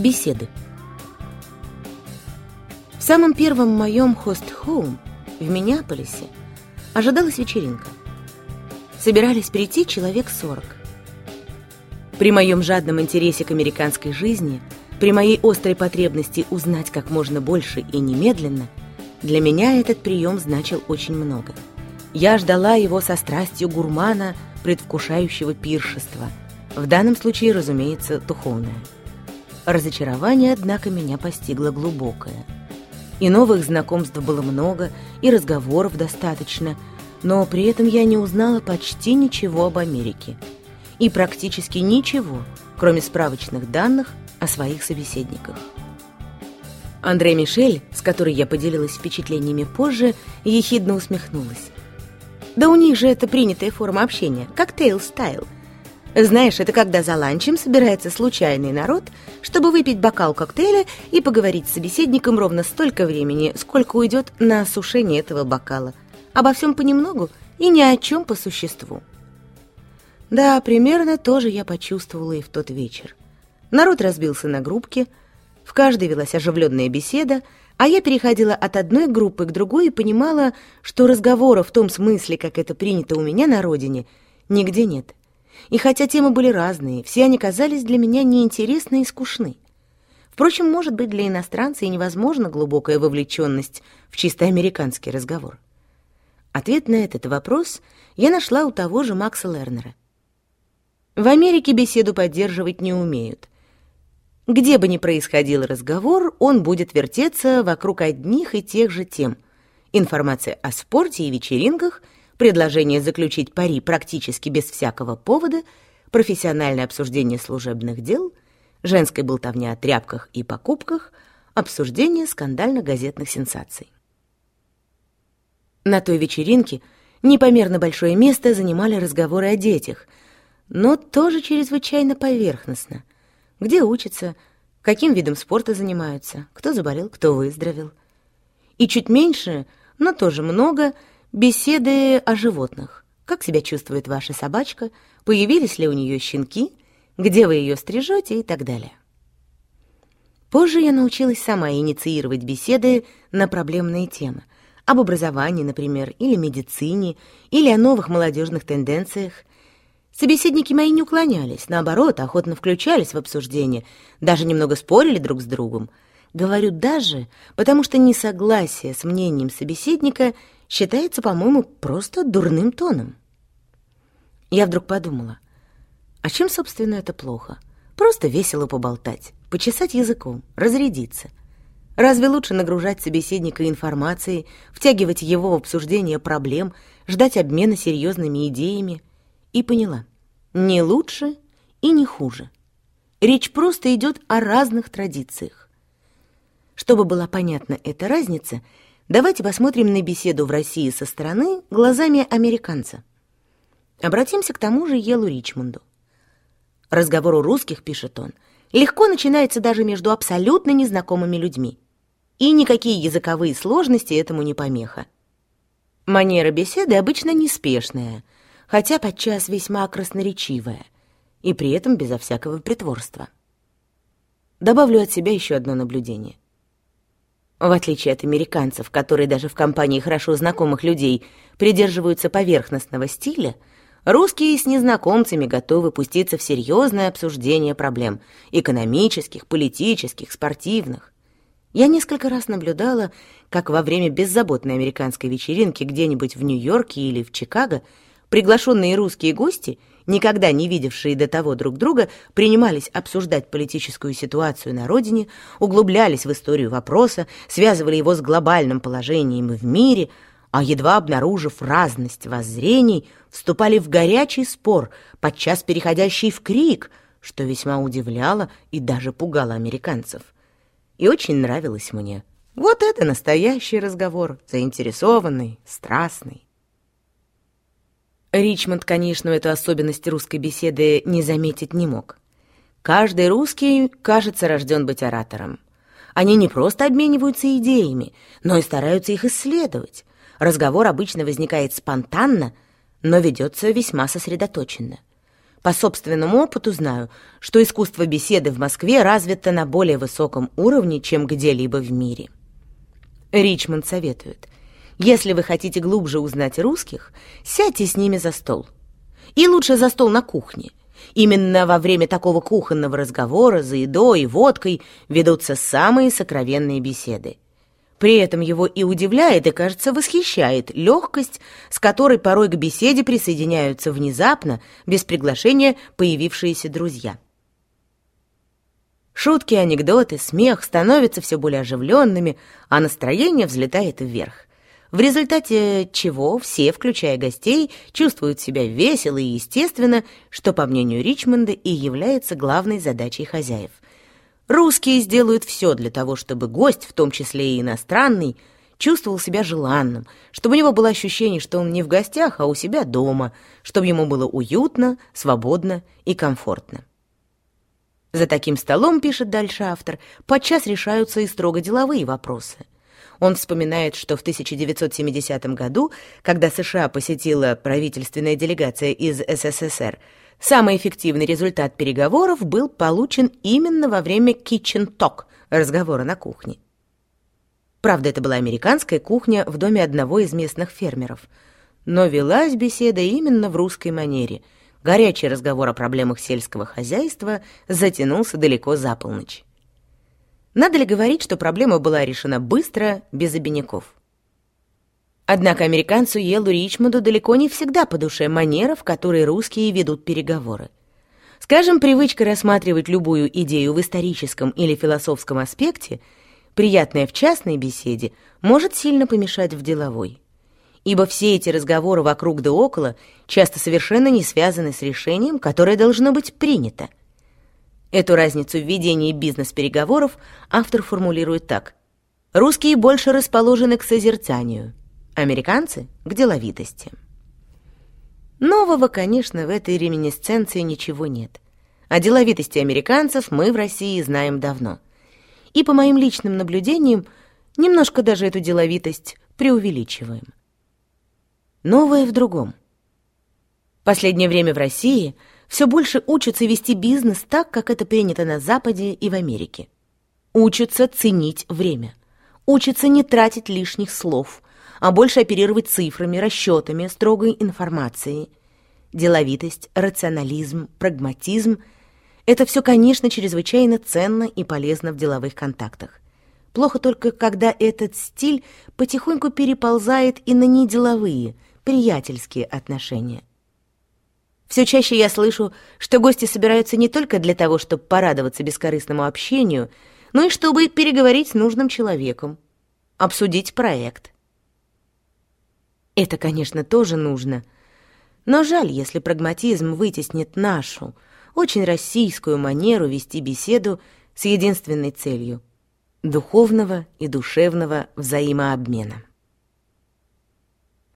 Беседы. В самом первом моем хост-хоум в Миннеаполисе ожидалась вечеринка. Собирались прийти человек сорок. При моем жадном интересе к американской жизни, при моей острой потребности узнать как можно больше и немедленно, для меня этот прием значил очень много. Я ждала его со страстью гурмана, предвкушающего пиршества. В данном случае, разумеется, духовное. Разочарование, однако, меня постигло глубокое. И новых знакомств было много, и разговоров достаточно, но при этом я не узнала почти ничего об Америке – и практически ничего, кроме справочных данных о своих собеседниках. Андре Мишель, с которой я поделилась впечатлениями позже, ехидно усмехнулась. «Да у них же это принятая форма общения, cocktail style. Знаешь, это когда за ланчем собирается случайный народ, чтобы выпить бокал коктейля и поговорить с собеседником ровно столько времени, сколько уйдет на осушение этого бокала. Обо всем понемногу и ни о чем по существу. Да, примерно тоже я почувствовала и в тот вечер. Народ разбился на группки, в каждой велась оживленная беседа, а я переходила от одной группы к другой и понимала, что разговора в том смысле, как это принято у меня на родине, нигде нет. И хотя темы были разные, все они казались для меня неинтересны и скучны. Впрочем, может быть, для иностранца и невозможна глубокая вовлеченность в чисто американский разговор. Ответ на этот вопрос я нашла у того же Макса Лернера. В Америке беседу поддерживать не умеют. Где бы ни происходил разговор, он будет вертеться вокруг одних и тех же тем. Информация о спорте и вечеринках, предложение заключить пари практически без всякого повода, профессиональное обсуждение служебных дел, женская болтовня о тряпках и покупках, обсуждение скандально-газетных сенсаций. На той вечеринке непомерно большое место занимали разговоры о детях – но тоже чрезвычайно поверхностно. Где учатся, каким видом спорта занимаются, кто заболел, кто выздоровел. И чуть меньше, но тоже много, беседы о животных. Как себя чувствует ваша собачка, появились ли у нее щенки, где вы ее стрижете и так далее. Позже я научилась сама инициировать беседы на проблемные темы. Об образовании, например, или медицине, или о новых молодежных тенденциях, Собеседники мои не уклонялись, наоборот, охотно включались в обсуждение, даже немного спорили друг с другом. Говорю «даже», потому что несогласие с мнением собеседника считается, по-моему, просто дурным тоном. Я вдруг подумала, а чем, собственно, это плохо? Просто весело поболтать, почесать языком, разрядиться. Разве лучше нагружать собеседника информацией, втягивать его в обсуждение проблем, ждать обмена серьезными идеями? И поняла. Не лучше и не хуже. Речь просто идет о разных традициях. Чтобы была понятна эта разница, давайте посмотрим на беседу в России со стороны глазами американца. Обратимся к тому же Елу Ричмонду. Разговор у русских, пишет он, легко начинается даже между абсолютно незнакомыми людьми. И никакие языковые сложности этому не помеха. Манера беседы обычно неспешная – хотя подчас весьма красноречивая, и при этом безо всякого притворства. Добавлю от себя еще одно наблюдение. В отличие от американцев, которые даже в компании хорошо знакомых людей придерживаются поверхностного стиля, русские с незнакомцами готовы пуститься в серьезное обсуждение проблем экономических, политических, спортивных. Я несколько раз наблюдала, как во время беззаботной американской вечеринки где-нибудь в Нью-Йорке или в Чикаго Приглашенные русские гости, никогда не видевшие до того друг друга, принимались обсуждать политическую ситуацию на родине, углублялись в историю вопроса, связывали его с глобальным положением в мире, а едва обнаружив разность воззрений, вступали в горячий спор, подчас переходящий в крик, что весьма удивляло и даже пугало американцев. И очень нравилось мне. Вот это настоящий разговор, заинтересованный, страстный. Ричмонд, конечно, эту особенность русской беседы не заметить не мог. Каждый русский, кажется, рожден быть оратором. Они не просто обмениваются идеями, но и стараются их исследовать. Разговор обычно возникает спонтанно, но ведется весьма сосредоточенно. По собственному опыту знаю, что искусство беседы в Москве развито на более высоком уровне, чем где-либо в мире. Ричмонд советует, если вы хотите глубже узнать русских, сядьте с ними за стол. И лучше за стол на кухне. Именно во время такого кухонного разговора за едой и водкой ведутся самые сокровенные беседы. При этом его и удивляет, и, кажется, восхищает легкость, с которой порой к беседе присоединяются внезапно, без приглашения, появившиеся друзья. Шутки, анекдоты, смех становятся все более оживленными, а настроение взлетает вверх. В результате чего все, включая гостей, чувствуют себя весело и естественно, что, по мнению Ричмонда, и является главной задачей хозяев – Русские сделают все для того, чтобы гость, в том числе и иностранный, чувствовал себя желанным, чтобы у него было ощущение, что он не в гостях, а у себя дома, чтобы ему было уютно, свободно и комфортно. За таким столом, пишет дальше автор, подчас решаются и строго деловые вопросы. Он вспоминает, что в 1970 году, когда США посетила правительственная делегация из СССР, Самый эффективный результат переговоров был получен именно во время kitchen talk, разговора на кухне. Правда, это была американская кухня в доме одного из местных фермеров. Но велась беседа именно в русской манере. Горячий разговор о проблемах сельского хозяйства затянулся далеко за полночь. Надо ли говорить, что проблема была решена быстро, без обиняков? Однако американцу Елу Ричмонду далеко не всегда по душе манера, в которой русские ведут переговоры. Скажем, привычка рассматривать любую идею в историческом или философском аспекте, приятная в частной беседе, может сильно помешать в деловой. Ибо все эти разговоры вокруг да около часто совершенно не связаны с решением, которое должно быть принято. Эту разницу в ведении бизнес-переговоров автор формулирует так. «Русские больше расположены к созерцанию» американцы — к деловитости. Нового, конечно, в этой реминисценции ничего нет. О деловитости американцев мы в России знаем давно. И по моим личным наблюдениям, немножко даже эту деловитость преувеличиваем. Новое в другом. Последнее время в России все больше учатся вести бизнес так, как это принято на Западе и в Америке. Учатся ценить время. Учатся не тратить лишних слов – а больше оперировать цифрами, расчетами, строгой информацией. Деловитость, рационализм, прагматизм — это все, конечно, чрезвычайно ценно и полезно в деловых контактах. Плохо только, когда этот стиль потихоньку переползает и на неделовые, приятельские отношения. Все чаще я слышу, что гости собираются не только для того, чтобы порадоваться бескорыстному общению, но и чтобы переговорить с нужным человеком, обсудить проект. Это, конечно, тоже нужно. Но жаль, если прагматизм вытеснит нашу, очень российскую манеру вести беседу с единственной целью — духовного и душевного взаимообмена.